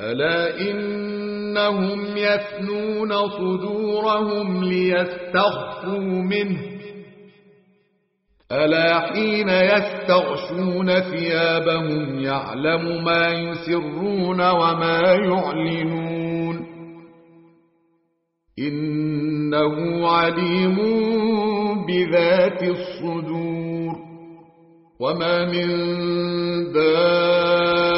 ألا إنهم يثنون صدورهم ليستخفوا منه ألا حين يستغشون ثيابهم يعلم ما يسرون وما يعلنون إنه عليم بذات الصدور وما من دابة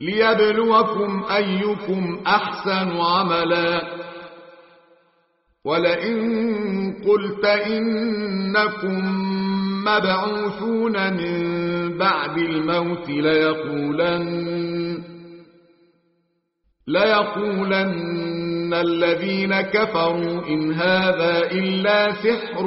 ليبلوكم أيكم أحسن عملا. ولئن قلت إنكم مبعوثون من بعد الموت ليقولن ليقولن الذين كفروا إن هذا إلا سحر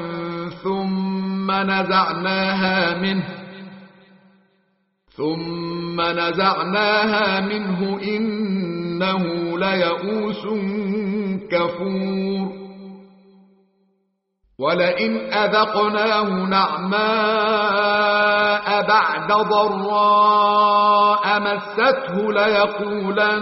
ثم نزعناها منه ثم نزعناها منه إنه ليئوس كفور. ولئن أذقناه نعماء بعد ضراء مسته ليقولن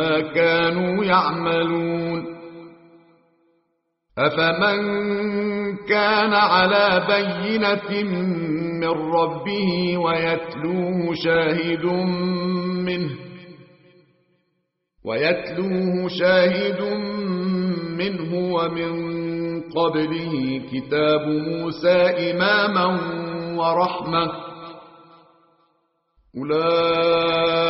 ما كانوا يعملون. أفمن كان على بينة من ربه ويتلوه شاهد منه ويتلوه شاهد منه ومن قبله كتاب موسى إماما ورحمة أولئك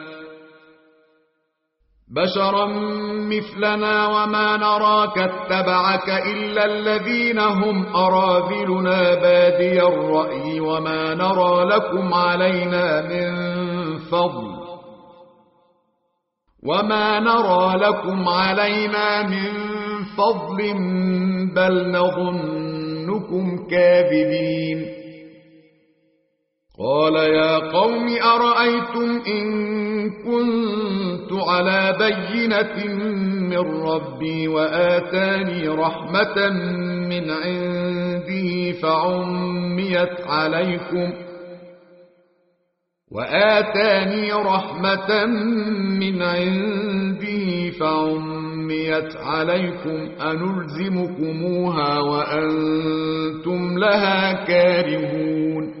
بشرا مثلنا وما نراك اتبعك إلا الذين هم أراذلنا بادي الرأي وما نرى لكم علينا من فضل وما نرى لكم علينا من فضل بل نظنكم كاذبين قال يا قوم أرأيتم إن كنت على بينة من ربي وآتاني رحمة من عنده فعميت عليكم وآتاني رحمة من عنده فعميت عليكم أنلزمكموها وأنتم لها كارهون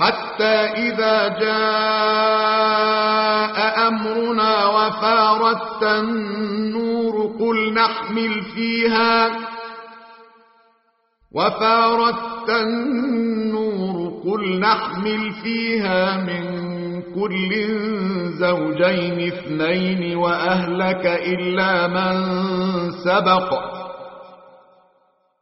حتى إذا جاء أمرنا وفارت النور قل نحمل فيها. وفارت النور قل نحمل فيها من كل زوجين اثنين وأهلك إلا من سبق.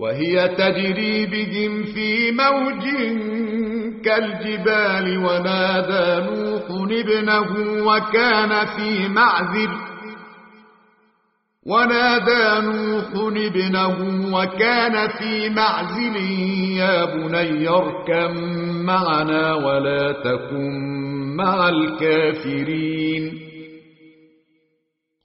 وهي تجري بهم في موج كالجبال ونادى نوح ابنه وكان في معذر ونادى نوح ابنه وكان في معزل. يا بني اركم معنا ولا تكن مع الكافرين.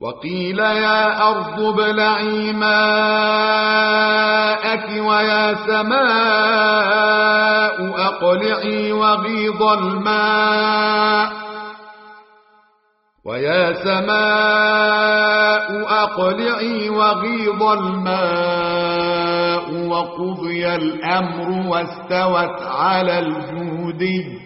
وقيل يا أرض ابلعي ماءك ويا سماء أقلعي وغيض الماء ويا سماء أقلعي وغيض الماء وقضي الأمر واستوت على الجودي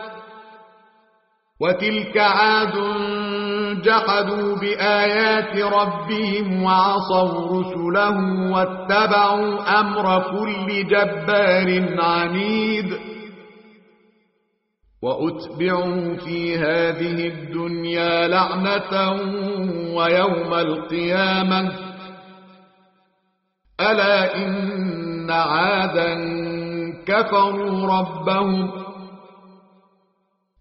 وتلك عاد جحدوا بآيات ربهم وعصوا رسله واتبعوا أمر كل جبار عنيد وأتبعوا في هذه الدنيا لعنة ويوم القيامة ألا إن عادا كفروا ربهم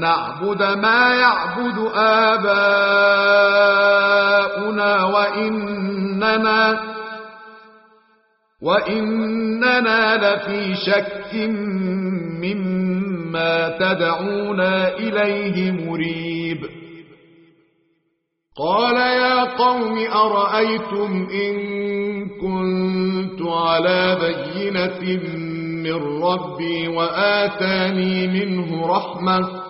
نعبد ما يعبد آباؤنا وإننا وإننا لفي شك مما تدعونا إليه مريب. قال يا قوم أرأيتم إن كنت على بينة من ربي وآتاني منه رحمة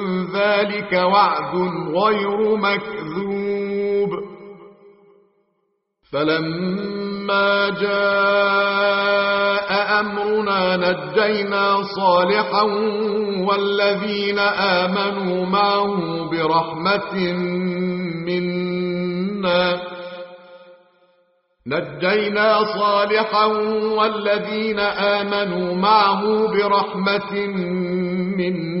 ذلك وعد غير مكذوب. فلما جاء أمرنا نجينا صالحا والذين آمنوا معه برحمة منا. نجينا صالحا والذين آمنوا معه برحمة منا.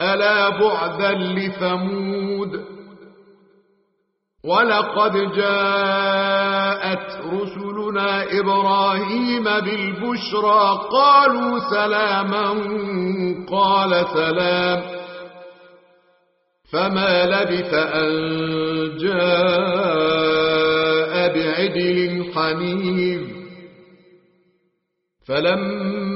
ألا بعدا لثمود ولقد جاءت رسلنا إبراهيم بالبشرى قالوا سلاما قال سلام فما لبث أن جاء بعجل حنيذ فلما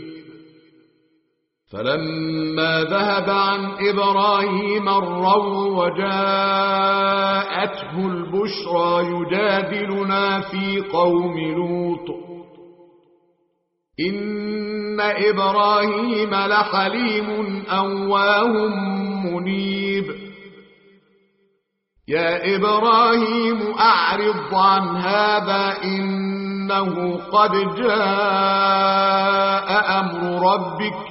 فلما ذهب عن إبراهيم الروع وجاءته البشرى يجادلنا في قوم لوط. إن إبراهيم لحليم أواه منيب. يا إبراهيم أعرض عن هذا إنه قد جاء أمر ربك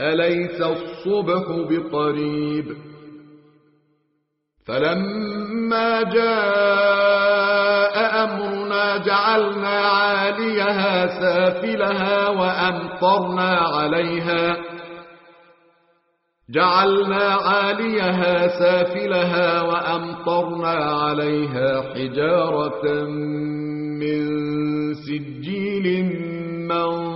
أليس الصبح بقريب؟ فلما جاء أمرنا جعلنا عاليها سافلها وأمطرنا عليها. جعلنا عاليها سافلها وأمطرنا عليها حجارة من سجيل منضود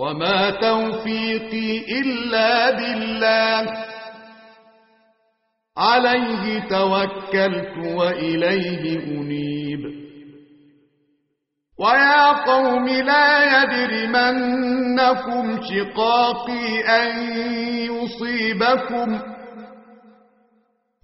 وما توفيقي إلا بالله عليه توكلت وإليه أنيب ويا قوم لا يجرمنكم شقاقي أن يصيبكم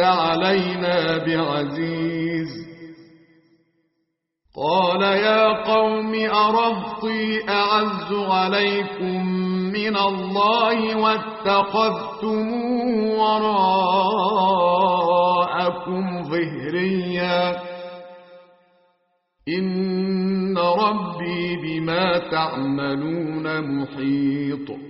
علينا بعزيز. قال يا قوم أرهطي أعز عليكم من الله واتخذتموه وراءكم ظهريا. إن ربي بما تعملون محيط.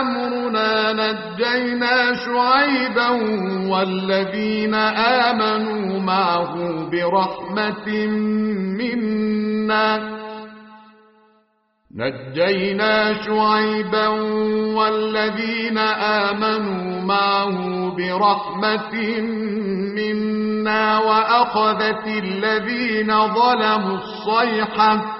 أمرنا نجينا شعيبا والذين آمنوا معه برحمة منا. نجينا شعيبا والذين آمنوا معه برحمة منا وأخذت الذين ظلموا الصيحة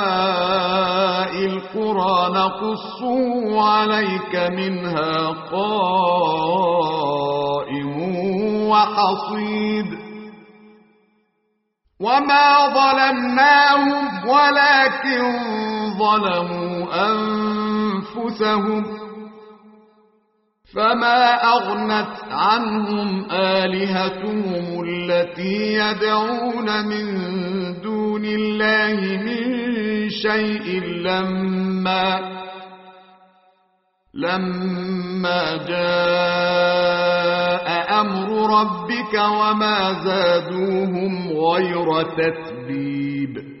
القرى نقصه عليك منها قائم وحصيد وما ظلمناهم ولكن ظلموا أنفسهم فما أغنت عنهم آلهتهم التي يدعون من دون الله من شيء لما لما جاء أمر ربك وما زادوهم غير تتبيب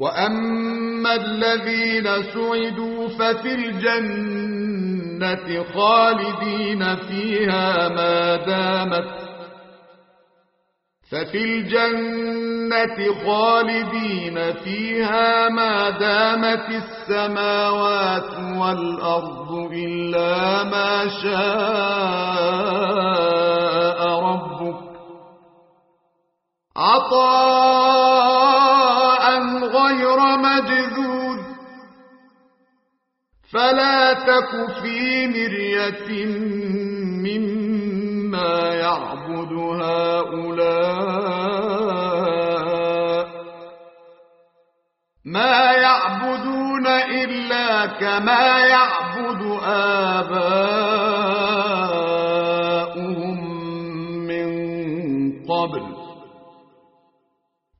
وأما الذين سعدوا ففي الجنة خالدين فيها ما دامت ففي الجنة خالدين فيها ما دامت السماوات والأرض إلا ما شاء ربك عطاء غير مجذوذ. فلا تك في مرية مما يعبد هؤلاء. ما يعبدون إلا كما يعبد آباؤهم.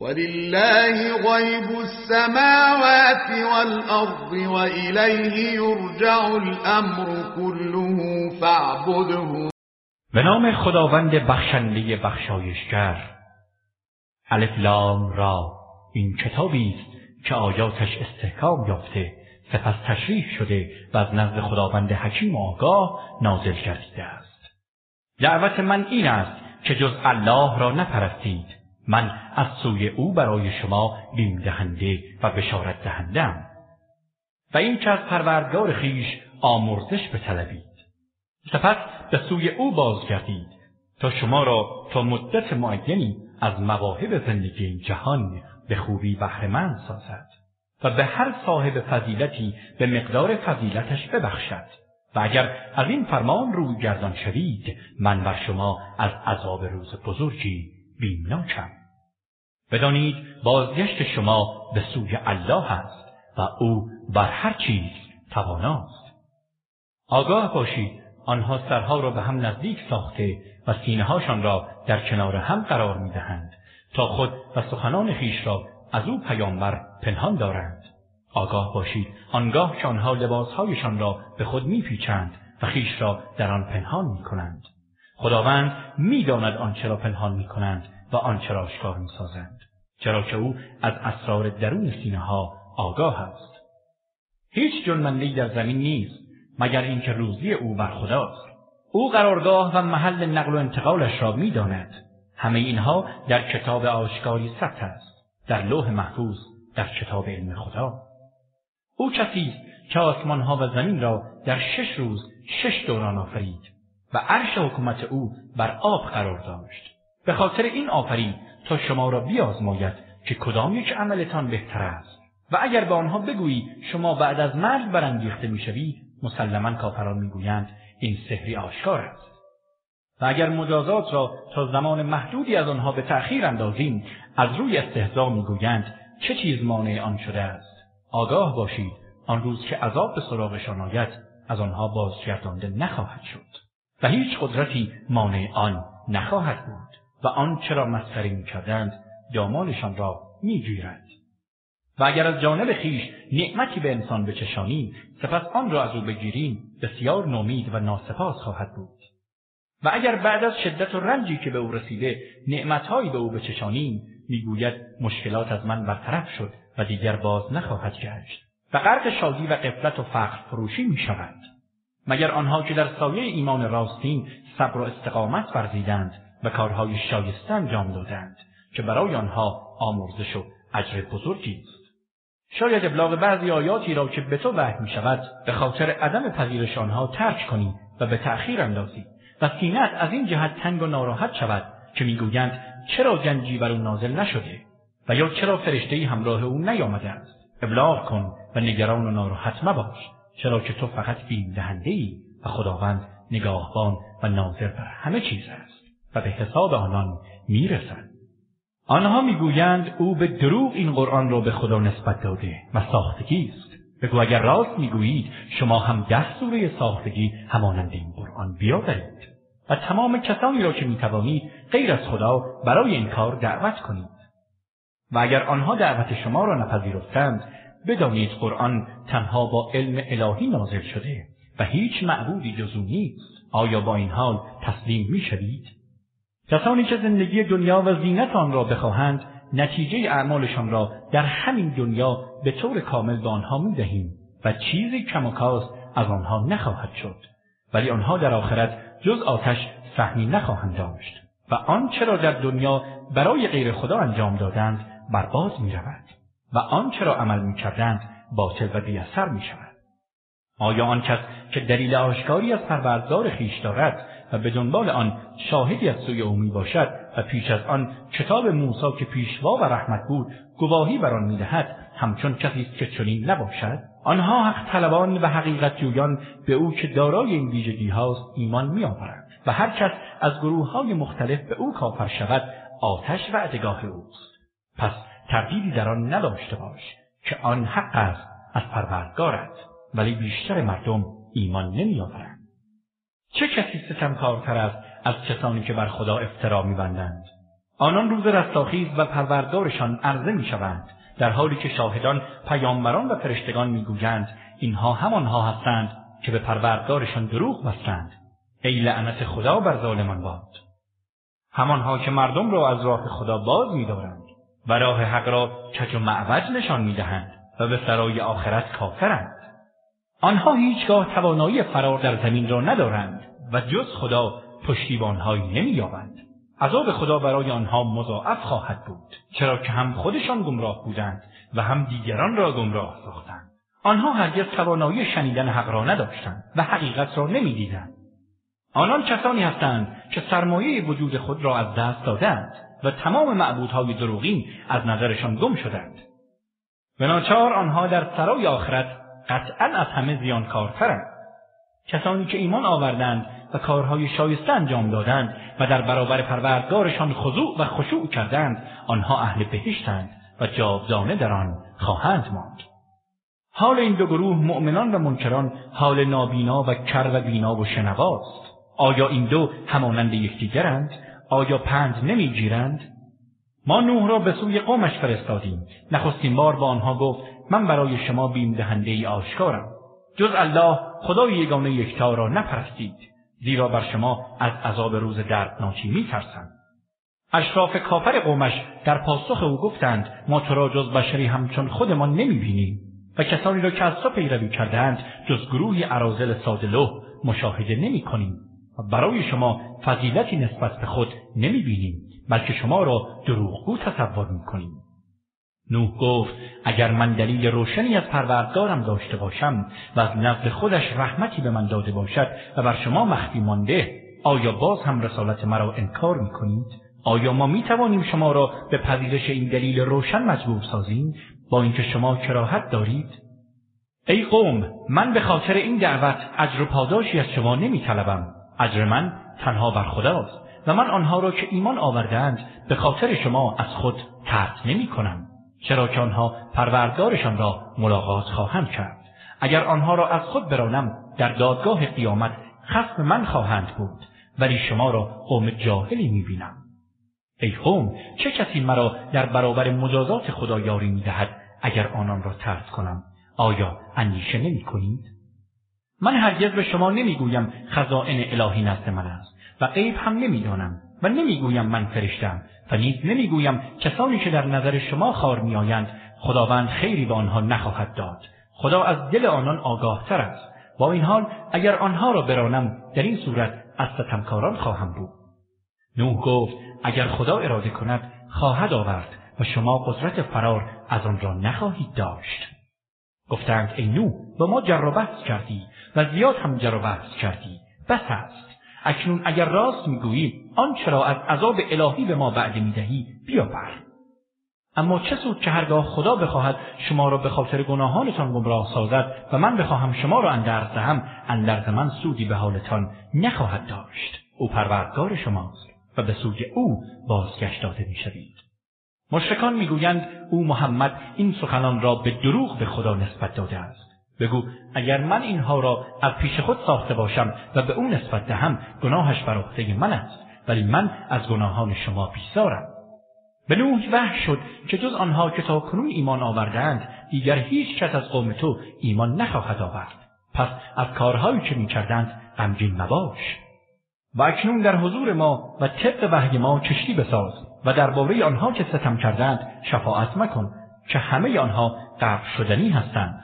ولله غيب السماوات والأرض وإليه يرجع الأمر كله فاعبده. به نام خداوند بخشنده بخشایشگر. الف لام را این کتابی است که آیاتش استحکام یافته سپس تشریح شده و از نزد خداوند حکیم آگاه نازل گردیده است. دعوت من این است که جز الله را نپرستید. من از سوی او برای شما بیم دهنده و بشارت دهنده‌ام. و این که از پروردگار خویش آمرزش بطلبید. سپس به سوی او بازگردید تا شما را تا مدت معینی از مواهب زندگی این جهان به خوبی بهره‌مند سازد و به هر صاحب فضیلتی به مقدار فضیلتش ببخشد. و اگر از این فرمان روی گردان شوید من بر شما از عذاب روز بزرگی بیمناکم بدانید بازگشت شما به سوی الله است و او بر هر چیز تواناست. آگاه باشید آنها سرها را به هم نزدیک ساخته و سینه‌هاشان را در کنار هم قرار می‌دهند تا خود و سخنان خویش را از او پیامبر پنهان دارند. آگاه باشید آنگاه که آنها لباس‌هایشان را به خود می‌پیچند و خویش را در آن پنهان می‌کنند. خداوند می‌داند آنچه را پنهان می‌کنند و آنچه را آشکار می‌سازند چرا که او از اسرار درون سینه ها آگاه است. هیچ جنبنده‌ای در زمین نیست مگر اینکه روزی او بر خداست. او قرارگاه و محل نقل و انتقالش را می‌داند. همه اینها در کتاب آشکاری ثبت است در لوح محفوظ در کتاب علم خدا. او کسی است که آسمانها و زمین را در شش روز شش دوران آفرید و عرش حکومت او بر آب قرار داشت. به خاطر این آفرید تا شما را بیازماید که کدام یک عملتان بهتر است. و اگر به آنها بگویی شما بعد از مرگ برانگیخته می‌شوید مسلما کافران می‌گویند این سحری آشکار است. و اگر مجازات را تا زمان محدودی از آنها به تأخیر اندازیم از روی استهزا می‌گویند چه چیز مانع آن شده است. آگاه باشید آن روز که عذاب به سراغشان آید از آنها بازگردانده نخواهد شد. و هیچ قدرتی مانع آن نخواهد بود. و آنچه را مسخره می‌کردند دامانشان را می‌گیرد. و اگر از جانب خویش نعمتی به انسان بچشانیم سپس آن را از او بگیریم بسیار نومید و ناسپاس خواهد بود. و اگر بعد از شدت و رنجی که به او رسیده نعمتهایی به او بچشانیم می‌گوید مشکلات از من برطرف شد و دیگر باز نخواهد گشت. و غرق شادی و غفلت و فخر فروشی می شود. مگر آنها که در سایه ایمان راستین صبر و استقامت ورزیدند و کارهای شایسته انجام دادند که برای آنها آمرزش و اجر بزرگی است. شاید ابلاغ بعضی آیاتی را که به تو وحی شود به خاطر عدم پذیرش آنها ترک کنی و به تأخیر اندازی و سینه‌ات از این جهت تنگ و ناراحت شود که می‌گویند چرا گنجی بر او نازل نشده و یا چرا فرشته همراه او نیامده است؟ ابلاغ کن و نگران و ناراحت مباش چرا که تو فقط بیم دهنده ای و خداوند نگاهبان و ناظر بر همه چیز است. و به حساب آنان می‌رسد. آنها می‌گویند او به دروغ این قرآن را به خدا نسبت داده و ساختگی است. بگو اگر راست می‌گویید شما هم ده سوره ساختگی همانند این قرآن بیاورید. و تمام کسانی را که می‌توانید غیر از خدا برای این کار دعوت کنید. و اگر آنها دعوت شما را نپذیرفتند بدانید قرآن تنها با علم الهی نازل شده و هیچ معبودی جز او نیست. آیا با این حال تسلیم می‌شوید؟ کسانی که زندگی دنیا و زینت آن را بخواهند نتیجه اعمالشان را در همین دنیا به طور کامل به آنها می‌دهیم و چیزی کم و کاست از آنها نخواهد شد ولی آنها در آخرت جز آتش سهمی نخواهند داشت و آنچه را در دنیا برای غیر خدا انجام دادند بر باد می رود و آنچه را عمل می کردند باطل و بی‌اثر می شود. آیا آن کس که دلیل آشکاری از پروردگار خویش دارد و به دنبال آن شاهدی از سوی او می باشد و پیش از آن کتاب موسی که پیشوا و رحمت بود گواهی بر آن می‌دهد همچون کسی است که چنین نباشد. آنها حق طلبان و حقیقت جویان به او که دارای این ویژگی هاست ایمان می آورند و هر کس از گروه های مختلف به او کافر شود آتش وعده‌گاه اوست. پس تردیدی در آن نداشته باش که آن حق است از پروردگارت. ولی بیشتر مردم ایمان نمیآورند. چه کسی ستمکارتر است از کسانی که بر خدا افترا میبندند؟ آنان روز رستاخیز بر پروردگارشان عرضه می‌شوند در حالی که شاهدان پیامبران و فرشتگان می‌گویند اینها همانها هستند که به پروردگارشان دروغ بستند. ای لعنت خدا بر ظالمان باد! همانها که مردم را از راه خدا باز میدارند و راه حق را کج و معوج نشان می‌دهند و به سرای آخرت کافرند. آنها هیچگاه توانایی فرار در زمین را ندارند و جز خدا پشتیبانهایی نمییابند. عذاب خدا برای آنها مضاعف خواهد بود چرا که هم خودشان گمراه بودند و هم دیگران را گمراه ساختند. آنها هرگز توانایی شنیدن حق را نداشتند و حقیقت را نمی‌دیدند. آنان کسانی هستند که سرمایه وجود خود را از دست دادند و تمام معبودهای دروغین از نظرشان گم شدند. به ناچار آنها در سرای آخرت قطعا از همه زیانکارترند. کسانی که ایمان آوردند و کارهای شایسته انجام دادند و در برابر پروردگارشان خضوع و خشوع کردند آنها اهل بهشتند و جاودانه در آن خواهند ماند. حال این دو گروه مؤمنان و منکران حال نابینا و کر و بینا و شنواست. آیا این دو همانند یکدیگرند؟ آیا پند نمی‌گیرند؟ ما نوح را به سوی قومش فرستادیم. نخستین بار با آنها گفت من برای شما بیم دهنده ای آشکارم. جز الله خدای یگانه یکتا را نپرستید زیرا بر شما از عذاب روز دردناکی میترسم. اشراف کافر قومش در پاسخ او گفتند ما تو را جز بشری همچون خودمان نمی‌بینیم. و کسانی را که از تو پیروی کردند جز گروهی اراذل ساده‌لوح مشاهده نمی کنیم و برای شما فضیلتی نسبت به خود نمی بینیم بلکه شما را دروغگو تصور می کنیم. نوح گفت اگر من دلیل روشنی از پروردگارم داشته باشم و از نزد خودش رحمتی به من داده باشد و بر شما مخفی مانده آیا باز هم رسالت مرا انکار می کنید؟ آیا ما می توانیم شما را به پذیرش این دلیل روشن مجبور سازیم با اینکه شما کراهت دارید؟ ای قوم من به خاطر این دعوت اجر و پاداشی از شما نمی طلبم. اجر من تنها بر خداست و من آنها را که ایمان آوردند به خاطر شما از خود طرد نمی کنم. چرا که آنها پروردگارشان را ملاقات خواهند کرد. اگر آنها را از خود برانم در دادگاه قیامت خصم من خواهند بود ولی شما را قوم جاهلی می بینم. ای قوم چه کسی مرا در برابر مجازات خدا یاری می دهد اگر آنان را طرد کنم آیا اندیشه نمی کنید؟ من هرگز به شما نمی‌گویم خزائن الهی نزد من است و غیب هم نمی‌دانم و نمی‌گویم من فرشته‌ام و نیز نمی‌گویم کسانی که در نظر شما خوار می‌آیند خداوند خیری به آنها نخواهد داد. خدا از دل آنان آگاه تر است. با این حال اگر آنها را برانم در این صورت از ستمکاران خواهم بود. نوح گفت اگر خدا اراده کند خواهد آورد و شما قدرت فرار از آن را نخواهید داشت. گفتند ای نوح با ما جر و بحث کردی و زیاد هم جر و بحث کردی. بس است. اکنون اگر راست می‌گویی آنچه را از عذاب الهی به ما وعده می‌دهی؟ بیاور اما چه سود که هرگاه خدا بخواهد شما را به خاطر گناهانتان گمراه سازد و من بخواهم شما را اندرز دهم اندرز من سودی به حالتان نخواهد داشت. او پروردگار شماست و به سوی او بازگشت داده می‌شوید. مشرکان می‌گویند او محمد این سخنان را به دروغ به خدا نسبت داده است. بگو اگر من اینها را از پیش خود ساخته باشم و به او نسبت دهم گناهش بر عهده من است. ولی من از گناهان شما بیزارم. به نوح وحی شد که جز آنها که تا کنون ایمان آوردند دیگر هیچ کس از قوم تو ایمان نخواهد آورد. پس از کارهایی که می‌کردند غمگین مباش. و اکنون در حضور ما و طبق وحی ما کشتی بساز و درباره آنها که ستم کردند شفاعت مکن که همه آنها غرق شدنی هستند.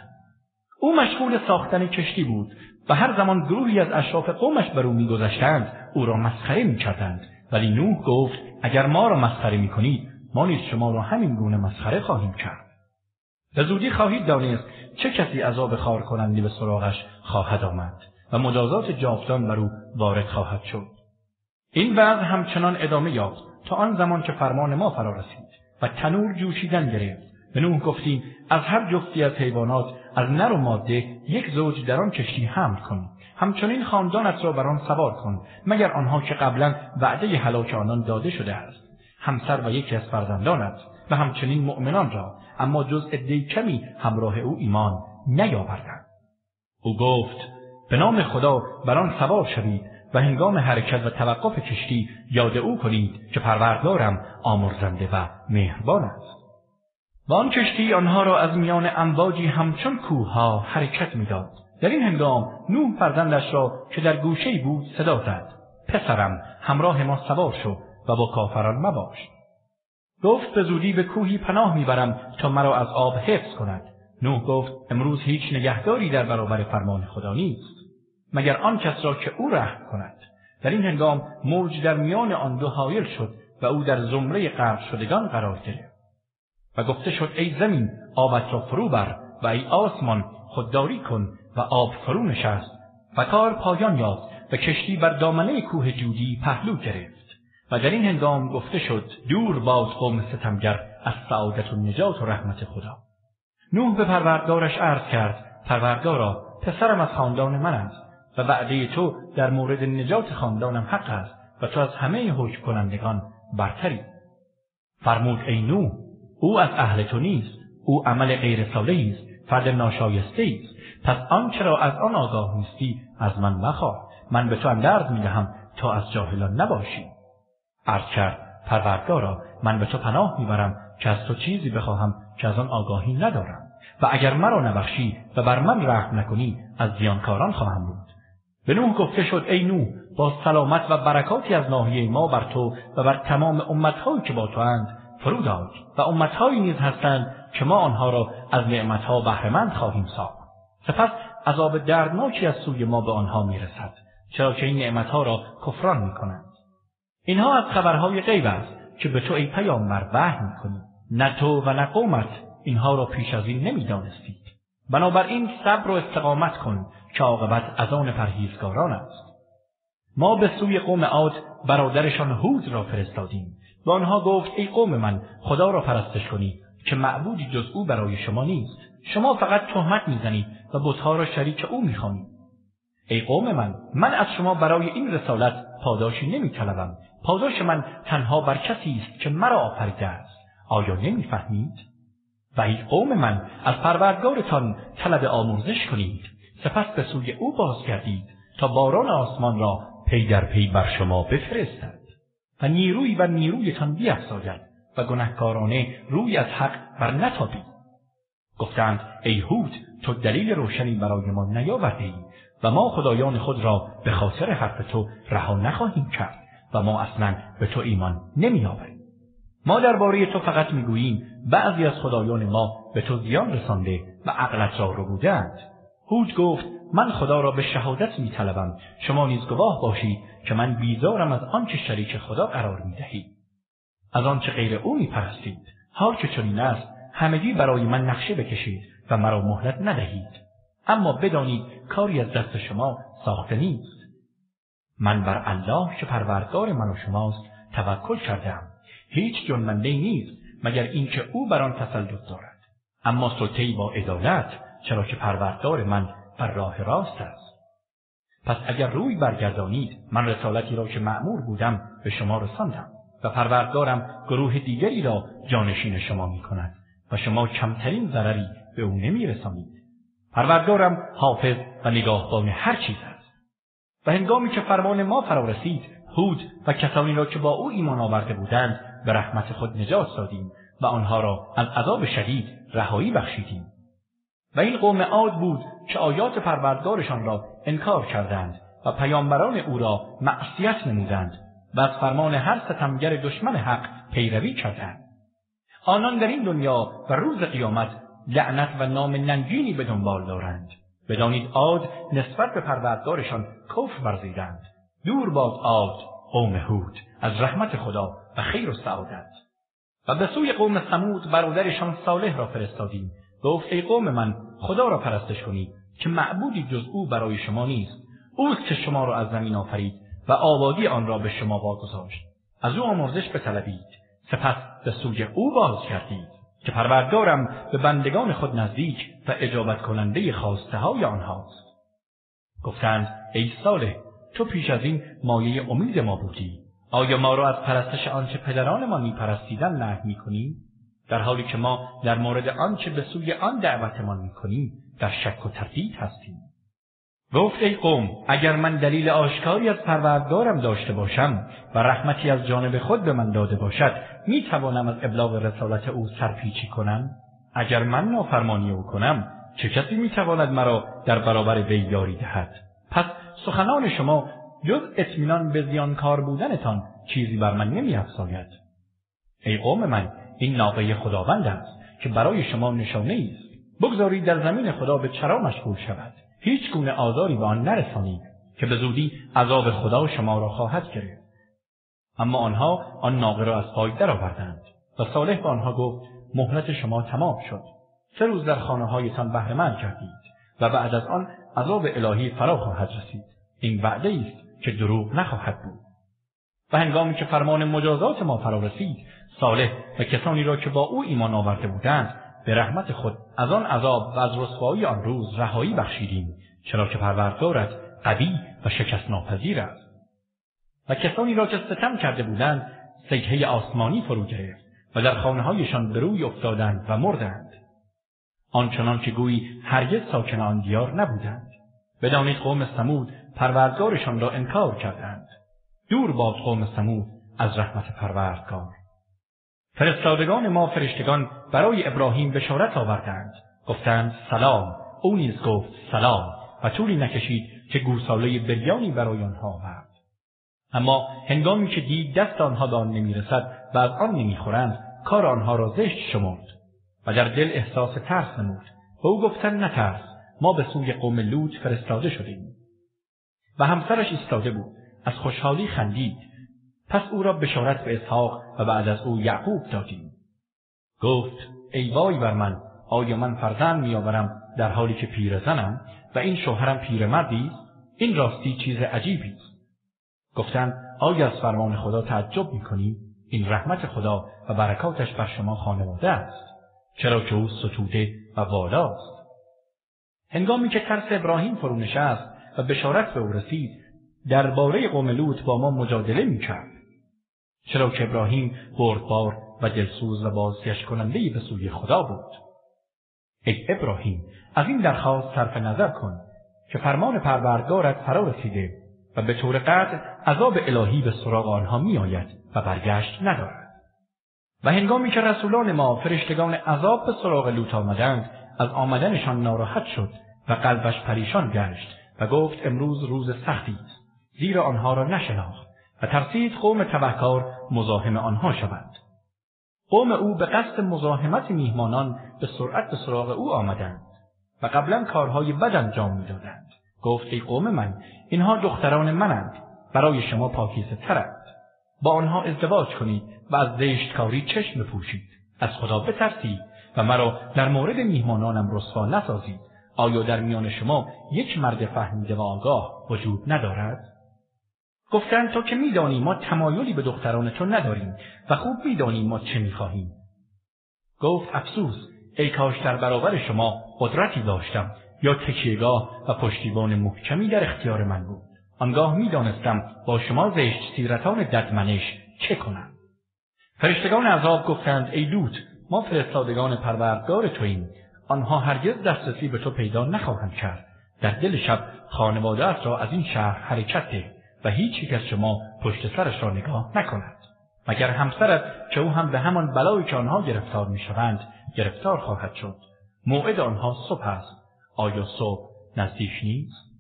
او مشغول ساختن کشتی بود و هر زمان گروهی از اشراف قومش بر او میگذشتند او را مسخره می‌کردند. ولی نوح گفت اگر ما را مسخره می‌کنید ما نیز شما را همین گونه مسخره خواهیم کرد. به زودی خواهید دانست چه کسی عذاب خوار کننده‌ای به سراغش خواهد آمد و مجازات جاودان بر او وارد خواهد شد. این وضع همچنان ادامه یافت تا آن زمان که فرمان ما فرا رسید و تنور جوشیدن گرفت. به نوح گفتیم از هر جفتی از حیوانات از نر و ماده یک زوج در آن کشتی حمل کن. همچنین خاندانت را بر آن سوار کن مگر آنها که قبلا وعده هلاک آنان داده شده است. همسر و یکی از فرزندانت و همچنین مؤمنان را اما جز عده کمی همراه او ایمان نیاوردند. او گفت به نام خدا بر آن سوار شوید و هنگام حرکت و توقف کشتی یاد او کنید که پروردگارم آمرزنده و مهربان است. و آن کشتی آنها را از میان امواجی همچون کوهها حرکت می‌داد. در این هنگام نوح فرزندش را که در گوشه‌ای بود صدا زد. پسرم همراه ما سوار شو و با کافران مباش. گفت به زودی به کوهی پناه می‌برم تا مرا از آب حفظ کند. نوح گفت امروز هیچ نگهداری در برابر فرمان خدا نیست مگر آن کس را که او رحم کند. در این هنگام موج در میان آن دو حایل شد و او در زمره غرق شدگان قرار گرفت. و گفته شد ای زمین آبت را فرو بر و ای آسمان خودداری کن و آب فرو نشست و کار پایان یافت و کشتی بر دامنه کوه جودی پهلو گرفت. و در این هنگام گفته شد دور باد قوم ستمگر از سعادت و نجات و رحمت خدا. نوح به پروردگارش عرض کرد پروردگارا پسرم از خاندان من است و وعده تو در مورد نجات خاندانم حق است و تو از همه حکم کنندگان برتری. فرمود ای نوح او از اهل تو نیست او عمل غیر صالحی است فرد ناشایسته‌ای است. پس آنچه را از آن آگاه نیستی از من مخواه. من به تو اندرز می‌دهم تا از جاهلان نباشی. عرض کرد پروردگارا من به تو پناه می‌برم که از تو چیزی بخواهم که از آن آگاهی ندارم. و اگر مرا نبخشی و بر من رحم نکنی از زیانکاران خواهم بود. به نوح گفته شد ای نوح با سلامت و برکاتی از ناحیه ما بر تو و بر تمام امتهایی که با تواند فرود آی و امتهایی نیز هستند که ما آنها را از نعمتها بهرهمند خواهیم ساخت. سپس عذاب دردناکی از سوی ما به آنها می‌رسد چرا که این نعمتها را کفران می‌کنند. اینها از خبرهای غیب است که به تو ای پیامبر وحی می‌کنیم. نه تو و نه قومت اینها را پیش از این نمی‌دانستید. بنابراین صبر و استقامت کن که عاقبت از آن پرهیزگاران است. ما به سوی قوم عاد برادرشان هود را فرستادیم به آنها گفت ای قوم من خدا را پرستش کنید که معبودی جز او برای شما نیست. شما فقط تهمت می‌زنید و بتها را شریک او می‌خوانید ای قوم من من از شما برای این رسالت پاداشی نمیطلبم. پاداش من تنها بر کسی است که مرا آفریده است. آیا نمی‌فهمید؟ و ای قوم من از پروردگارتان طلب آمرزش کنید. سپس به سوی او بازگردید تا باران آسمان را پی در پی بر شما بفرستد. و نیرویی بر نیرویتان بیفزاید و گنهکارانه روی از حق بر نتابید گفتند ای هود تو دلیل روشنی برای ما نیاورده ای و ما خدایان خود را به خاطر حرف تو رها نخواهیم کرد و ما اصلا به تو ایمان نمیآوریم. ما درباره تو فقط می‌گوییم بعضی از خدایان ما به تو زیان رسانده و عقلت را ربوده‌اند هود گفت من خدا را به شهادت میطلبم. شما نیز گواه باشید که من بیزارم از آنچه شریک خدا قرار می‌دهید. از آنچه غیر او میپرستید. حال که چنین است همگی برای من نقشه بکشید و مرا مهلت ندهید. اما بدانید کاری از دست شما ساخته نیست. من بر الله که پروردگار من و شماست توکل کردم هیچ جنبنده‌ای نیست مگر اینکه او بر آن تسلط دارد. اما سلطه‌ای با عدالت چرا که پروردگار من بر راه راست است پس اگر روی برگردانید من رسالتی را که مأمور بودم به شما رساندم و پروردگارم گروه دیگری را جانشین شما می کند و شما کمترین ضرری به او نمی رسانید. پروردگارم حافظ و نگاهبان هر چیز است. و هنگامی که فرمان ما فرا رسید هود و کسانی را که با او ایمان آورده بودند به رحمت خود نجات دادیم و آنها را از عذاب شدید رهایی بخشیدیم و این قوم عاد بود که آیات پروردگارشان را انکار کردند و پیامبران او را معصیت نمودند و از فرمان هر ستمگر دشمن حق پیروی کردند. آنان در این دنیا و روز قیامت لعنت و نام ننگینی به دنبال دارند. بدانید عاد نسبت به پروردگارشان کفر ورزیدند. دور باد عاد قوم هود از رحمت خدا و خیر و سعادت. و به سوی قوم سمود برادرشان صالح را فرستادیم گفت ای قوم من خدا را پرستش کنید که معبودی جز او برای شما نیست. اوست که شما را از زمین آفرید و آبادی آن را به شما واگذاشت. از او آمرزش بطلبید. سپس به سوی او بازگردید که پروردگارم به بندگان خود نزدیک و اجابت کننده خواسته های آنهاست. گفتند ای صالح تو پیش از این مایه امید ما بودی. آیا ما را از پرستش آنچه پدرانمان میپرستیدند نهی می‌کنی در حالی که ما در مورد آنچه به سوی آن دعوتمان می‌کنی در شک و تردید هستیم. گفت ای قوم اگر من دلیل آشکاری از پروردگارم داشته باشم و رحمتی از جانب خود به من داده باشد می توانم از ابلاغ رسالت او سرپیچی کنم؟ اگر من نافرمانی او کنم چه کسی می تواند مرا در برابر وی یاری دهد؟ پس سخنان شما جز اطمینان به زیانکار بودنتان چیزی بر من نمی افزاید. ای قوم من این ناقه خداوند است که برای شما نشانه است. بگذارید در زمین خدا به چرا مشغول شود. هیچ گونه آزاری به آن نرسانید که به زودی عذاب خدا شما را خواهد گرفت. اما آنها آن ناقه را از پای درآوردند و صالح به آنها گفت مهلت شما تمام شد. سه روز در خانه هایتان بهره‌مند گردید و بعد از آن عذاب الهی فرا خواهد رسید. این وعده‌ای است که دروغ نخواهد بود. و هنگامی که فرمان مجازات ما فرا رسید صالح و کسانی را که با او ایمان آورده بودند به رحمت خود از آن عذاب و از رسوایی آن روز رهایی بخشیدیم چرا که پروردگارت قوی و شکست ناپذیر است. و کسانی را که ستم کرده بودند صیحه آسمانی فرو گرفت و در خانه‌هایشان به روی افتادند و مردند. آنچنان که گویی هرگز ساکن آن دیار نبودند. بدانید قوم سمود پروردگارشان را انکار کردند. دور باد قوم سمود از رحمت پروردگار. فرستادگان ما فرشتگان برای ابراهیم بشارت آوردند. گفتند سلام. او نیز گفت سلام. و طولی نکشید که گوساله بریانی برای آنها آورد. اما هنگامی که دید دست آنها به آن نمی‌رسد و از آن نمی‌خورند کار آنها را زشت شمرد. و در دل احساس ترس نمود. به او گفتند نترس ما به سوی قوم لوط فرستاده شدیم. و همسرش ایستاده بود. از خوشحالی خندید. پس او را بشارت به اسحاق و بعد از او یعقوب دادیم. گفت ای وای بر من آیا من فرزند میآورم در حالی که پیرزنم و این شوهرم پیرمردی است این به راستی چیز عجیبی است. گفتند آیا از فرمان خدا تعجب می‌کنی؟ این رحمت خدا و برکاتش بر شما خانواده است. چرا که او ستوده و والاست. هنگامی که ترس ابراهیم فرو نشست و بشارت به او رسید درباره قوم لوط با ما مجادله می‌کرد. چرا که ابراهیم بردبار و دلسوز و بازگشت کننده به سوی خدا بود. ای ابراهیم از این درخواست صرف نظر کن که فرمان پروردگارت فرا رسیده و به طور قطع عذاب الهی به سراغ آنها میآید و برگشت ندارد. و هنگامی که رسولان ما فرشتگان عذاب به سراغ لوط آمدند از آمدنشان ناراحت شد و قلبش پریشان گشت و گفت امروز روز سختی است زیرا آنها را نشناخت. و ترسید قوم تبهکار مزاحم آنها شوند قوم او به قصد مزاحمت میهمانان به سرعت به سراغ او آمدند و قبلا کارهای بد انجام می‌دادند. گفت ای قوم من اینها دختران منند برای شما پاکیزه ترند. با آنها ازدواج کنید و از زشتکاری چشم بپوشید. از خدا بترسید و مرا در مورد میهمانانم رسوا نسازید. آیا در میان شما یک مرد فهمیده و آگاه وجود ندارد؟ گفتند تو که میدانی ما تمایلی به دختران تو نداریم و خوب می‌دانیم ما چه می‌خواهیم. گفت افسوس ای کاش در برابر شما قدرتی داشتم یا تکیه‌گاه و پشتیبان محکمی در اختیار من بود. آنگاه می‌دانستم با شما زشت سیرتان ددمنش چه کنم. فرشتگان عذاب گفتند ای لوط ما فرستادگان پروردگار توییم. آنها هرگز دسترسی به تو پیدا نخواهند کرد. در دل شب خانواده‌ات را از این شهر حرکت ده. و هیچ یک از شما پشت سرش را نگاه نکند. مگر همسرت که او هم به همان بلایی که آنها گرفتار می‌شوند گرفتار خواهد شد؟ موعد آنها صبح است. آیا صبح نزدیک نیست؟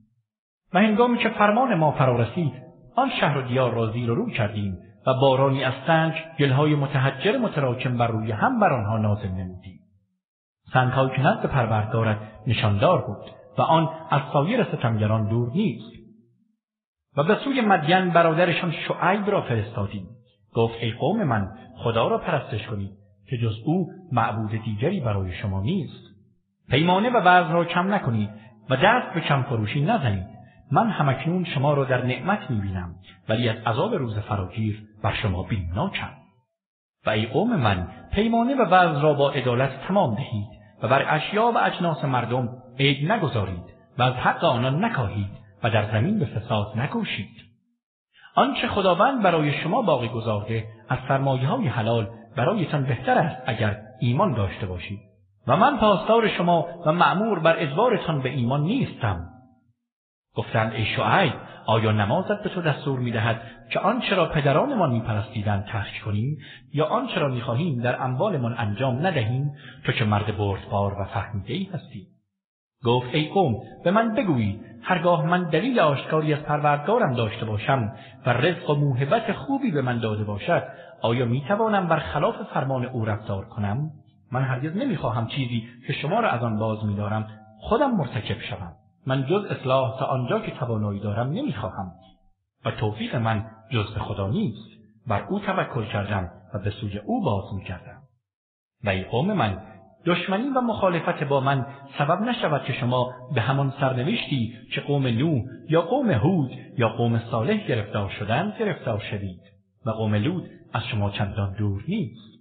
و هنگامی که فرمان ما فرا رسید آن شهر و دیار را زیر و رو کردیم و بارانی از سنگ گلهای متحجر متراکم بر روی هم بر آنها نازل نمودیم. سنگهایی که نزد پروردگارت نشاندار بود و آن از سایر ستمگران دور نیست. و به سوی مدین برادرشان شعیب را فرستادیم. گفت ای قوم من خدا را پرستش کنید که جز او معبود دیگری برای شما نیست. پیمانه و وزن را کم نکنید و دست به کم فروشی نزنید. من هم‌اکنون شما را در نعمت می‌بینم ولی از عذاب روز فراگیر بر شما بیمناکم و ای قوم من پیمانه و وزن را با عدالت تمام دهید و بر اشیا و اجناس مردم عیب نگذارید و از حق آنان نکاهید. و در زمین به فساد نکوشید. آنچه خداوند برای شما باقی گذارده از سرمایه های حلال برایتان بهتر است اگر ایمان داشته باشید. و من پاسدار شما و مأمور بر اجبارتان به ایمان نیستم. گفتند ای شعیب آیا نمازت به تو دستور می‌دهد که آنچه را پدرانمان می‌پرستیدند ترک کنیم یا آنچه را می‌خواهیم در اموالمان انجام ندهیم؟ تو که مرد بردبار و فهمیده ای هستی. گفت ای قوم به من بگویید هرگاه من دلیل آشکاری از پروردگارم داشته باشم و رزق و موهبت خوبی به من داده باشد آیا می‌توانم بر خلاف فرمان او رفتار کنم؟ من هرگز نمی‌خواهم چیزی که شما را از آن باز می‌دارم خودم مرتکب شوم. من جز اصلاح تا آنجا که توانایی دارم نمی‌خواهم. و توفیق من جز به خدا نیست. بر او توکل کردم و به سوی او باز می‌گردم. و ای قوم من دشمنی و مخالفت با من سبب نشود که شما به همان سرنوشتی که قوم نوح یا قوم هود یا قوم صالح گرفتار شدند گرفتار شوید و قوم لوط از شما چندان دور نیست.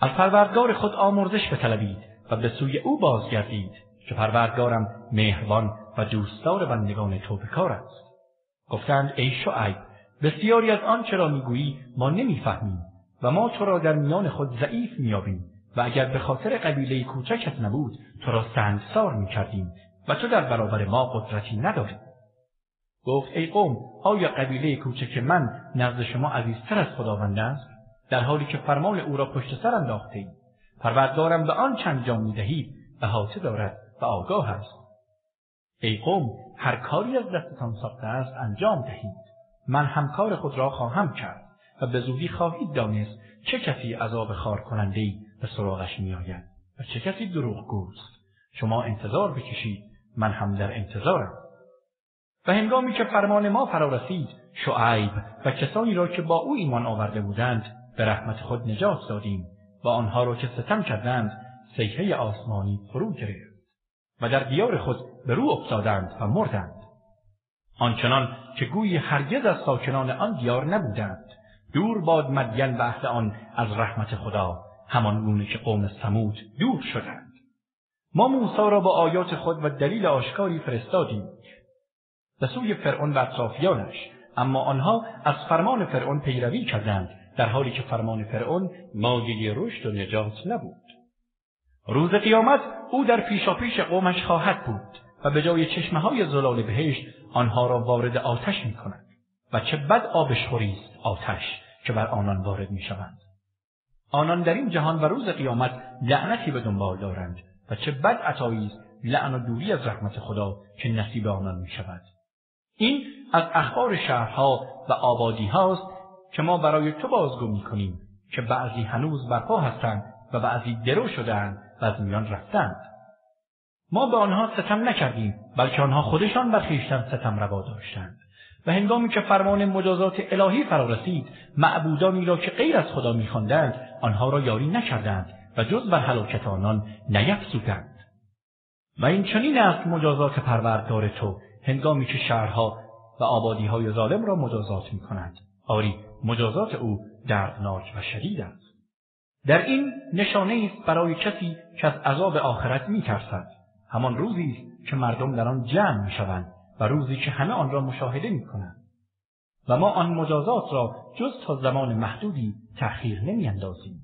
از پروردگار خود آمرزش بطلبید و به سوی او بازگردید که پروردگارم مهربان و دوستدار بندگان توبه‌کار است. گفتند ای شعیب بسیاری از آنچه را می‌گویی ما نمی‌فهمیم و ما تو را در میان خود ضعیف می‌یابیم و اگر به خاطر قبیله کوچکت نبود تو را سنگسار می‌کردیم و تو در برابر ما قدرتی نداری. گفت ای قوم آیا قبیله کوچک من نزد شما عزیزتر از خداوند است؟ در حالی که فرمان او را پشت سر انداخته اید پروردگارم به آنچه انجام می‌دهید احاطه دارد و آگاه است. ای قوم هر کاری از دستتان ساخته است انجام دهید. من هم کار خود را خواهم کرد و به زودی خواهید دانست چه کسی عذاب خوار کننده به سراغش می‌آید. و چه کسی دروغ گوست شما انتظار بکشید من هم در انتظارم. و هنگامی که فرمان ما فرا رسید شعیب و کسانی را که با او ایمان آورده بودند به رحمت خود نجات دادیم و آنها را که ستم کردند صیحه آسمانی فرو گرفت و در دیار خود به رو افتادند و مردند. آنچنان که گویی هرگز از ساکنان آن دیار نبودند دور باد مدین و اهل آن از رحمت خدا همان گونه که قوم سمود دور شدند. ما موسی را با آیات خود و دلیل آشکاری فرستادیم. به سوی فرعون و اطرافیانش اما آنها از فرمان فرعون پیروی کردند در حالی که فرمان فرعون مایه رشد و نجات نبود. روز قیامت او در پیشاپیش قومش خواهد بود و به جای چشمه های زلال بهشت آنها را وارد آتش می کند و چه بد آبشخوری است آتش که بر آنان وارد می شوند. آنان در این جهان و روز قیامت لعنتی به دنبال دارند و چه بد عطایی است لعن و دوری از رحمت خدا که نصیب آنان می شود. این از اخبار شهرها و آبادی هاست که ما برای تو بازگو می کنیم که بعضی هنوز برپا هستند و بعضی درو شدند و از میان رفتند. ما به آنها ستم نکردیم بلکه آنها خودشان بر خویشتن ستم روا داشتند و هنگامی که فرمان مجازات الهی فرا رسید معبودانی را که غیر از خدا میخواندند آنها را یاری نکردند و جز بر هلاکت آنان نیفزودند و این چنین است مجازات پروردگار تو هنگامی که شهرها و آبادی های ظالم را مجازات می کنند. آری مجازات او دردناک و شدید است. در این نشانه است برای کسی که از عذاب آخرت می ترسد. همان روزی است که مردم در آن جمع می شوند و روزی که همه آن را مشاهده می کنند. و ما آن مجازات را جز تا زمان محدودی تأخیر نمی اندازیم.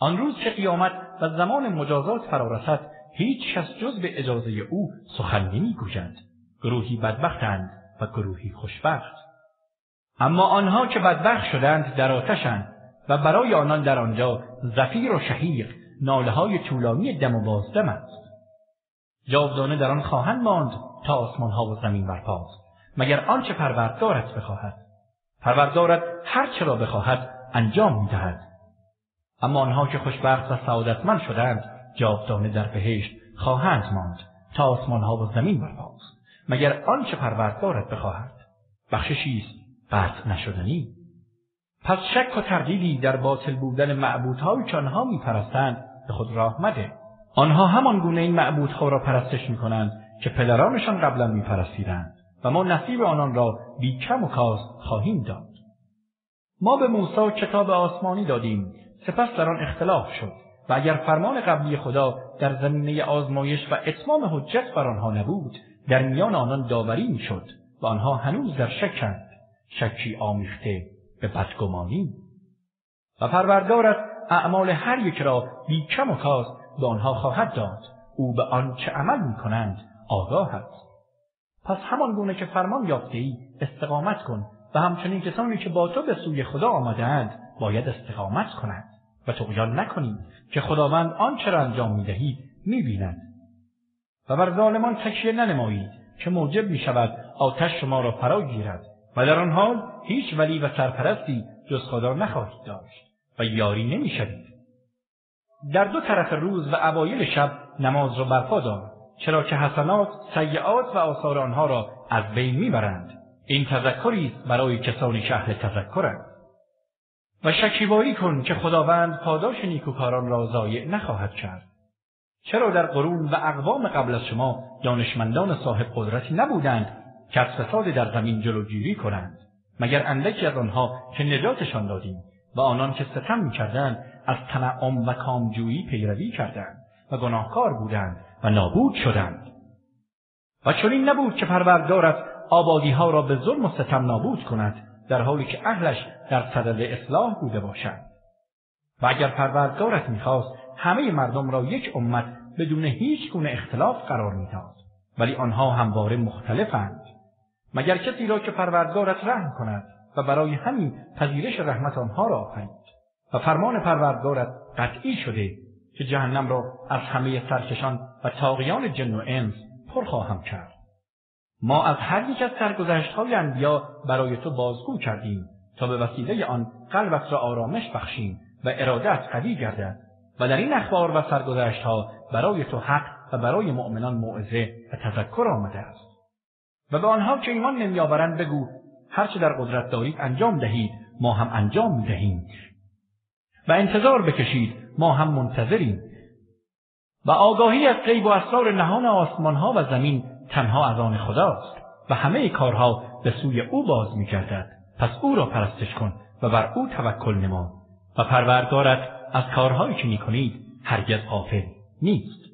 آن روز که قیامت و زمان مجازات فرا رسد هیچ کس جز به اجازه او سخن نمی گوید. گروهی بدبختند و گروهی خوشبخت اما آنها که بدبخت شدند در آتشند و برای آنان در آنجا زفیر و شهیق ناله های طولانی دم و بازدم است جاودانه در آن خواهند ماند تا آسمان ها و زمین برپاست. مگر آنچه پروردگارت بخواهد. پروردگارت هر چه را بخواهد انجام می‌دهد. اما آنها که خوشبخت و سعادتمند شدند جاودانه در بهشت خواهند ماند تا آسمان ها و زمین برپاست. مگر آنچه پروردگارت بخواهد. بخششی است قطع نشدنی پس شک و تردیدی در باطل بودن معبودهایی که آنها میپرستند به خود راه مده. آنها همان گونه این معبودها را پرستش می‌کنند که پدرانشان قبلا میپرستیدند و ما نصیب آنان را بی کم و خواهیم داد. ما به موسی کتاب آسمانی دادیم سپس در آن اختلاف شد و اگر فرمان قبلی خدا در زمینه آزمایش و اتمام حجت بر آنها نبود در میان آنان داوری می‌شد و آنها هنوز در شکند شکی آمیخته به بدگمانی. و پروردگارت اعمال هر یک را بی کم و کاست به آنها خواهد داد او به آنچه عمل می کنند آگاه است. پس همان گونه که فرمان یافته ای استقامت کن و همچنین کسانی که با تو به سوی خدا آمدهاند باید استقامت کنند و طغیان نکنید که خداوند آنچه را انجام می‌دهید می‌بیند. و بر ظالمان تکیه ننمایید که موجب می شود آتش شما را فرا گیرد و در آن حال هیچ ولی و سرپرستی جز خدا نخواهید داشت و یاری نمی شوید. در دو طرف روز و اوایل شب نماز را برپا دار. چرا که حسنات سیئات و آثار آنها را از بین می‌برند. این تذکری برای کسانی که اهل تذکرند و شکیبایی کن که خداوند پاداش نیکوکاران را ضایع نخواهد کرد. چرا در قرون و اقوام قبل از شما دانشمندان صاحب قدرتی نبودند که از فساد در زمین جلوگیری کنند؟ مگر اندکی از آنها که نجاتشان دادیم و آنان که ستم می‌کردند از تنعم و کامجویی پیروی کردند و گناهکار بودند و نابود شدند. و چنین نبود که پروردگارت آبادی ها را به ظلم و ستم نابود کند در حالی که اهلش در صدد اصلاح بوده باشند. و اگر پروردگارت می‌خواست همه مردم را یک امت بدون هیچ گونه اختلاف قرار می‌داد. ولی آنها همواره مختلفند. مگر کسی را که پروردگارت رحم کند و برای همین پذیرش رحمت آنها را آفرید. و فرمان پروردگارت قطعی شده که جهنم را از همه سرکشان و طاغیان جن و انس پر خواهم کرد. ما از هر یک از سرگذشت های انبیا برای تو بازگو کردیم تا به وسیله آن قلبت را آرامش بخشیم و اراده‌ات قوی گردد و در این اخبار و سرگذشت ها برای تو حق و برای مؤمنان موعظه و تذکر آمده است. و به آنها که ایمان نمیآورند بگو هرچه در قدرت دارید انجام دهید ما هم انجام می‌دهیم. و انتظار بکشید ما هم منتظریم. و آگاهی از غیب و اسرار نهان آسمان ها و زمین تنها از آن خداست و همه کارها به سوی او باز میگردد. پس او را پرستش کن و بر او توکل نما و پروردگارت از کارهایی که می‌کنید هرگز غافل نیست.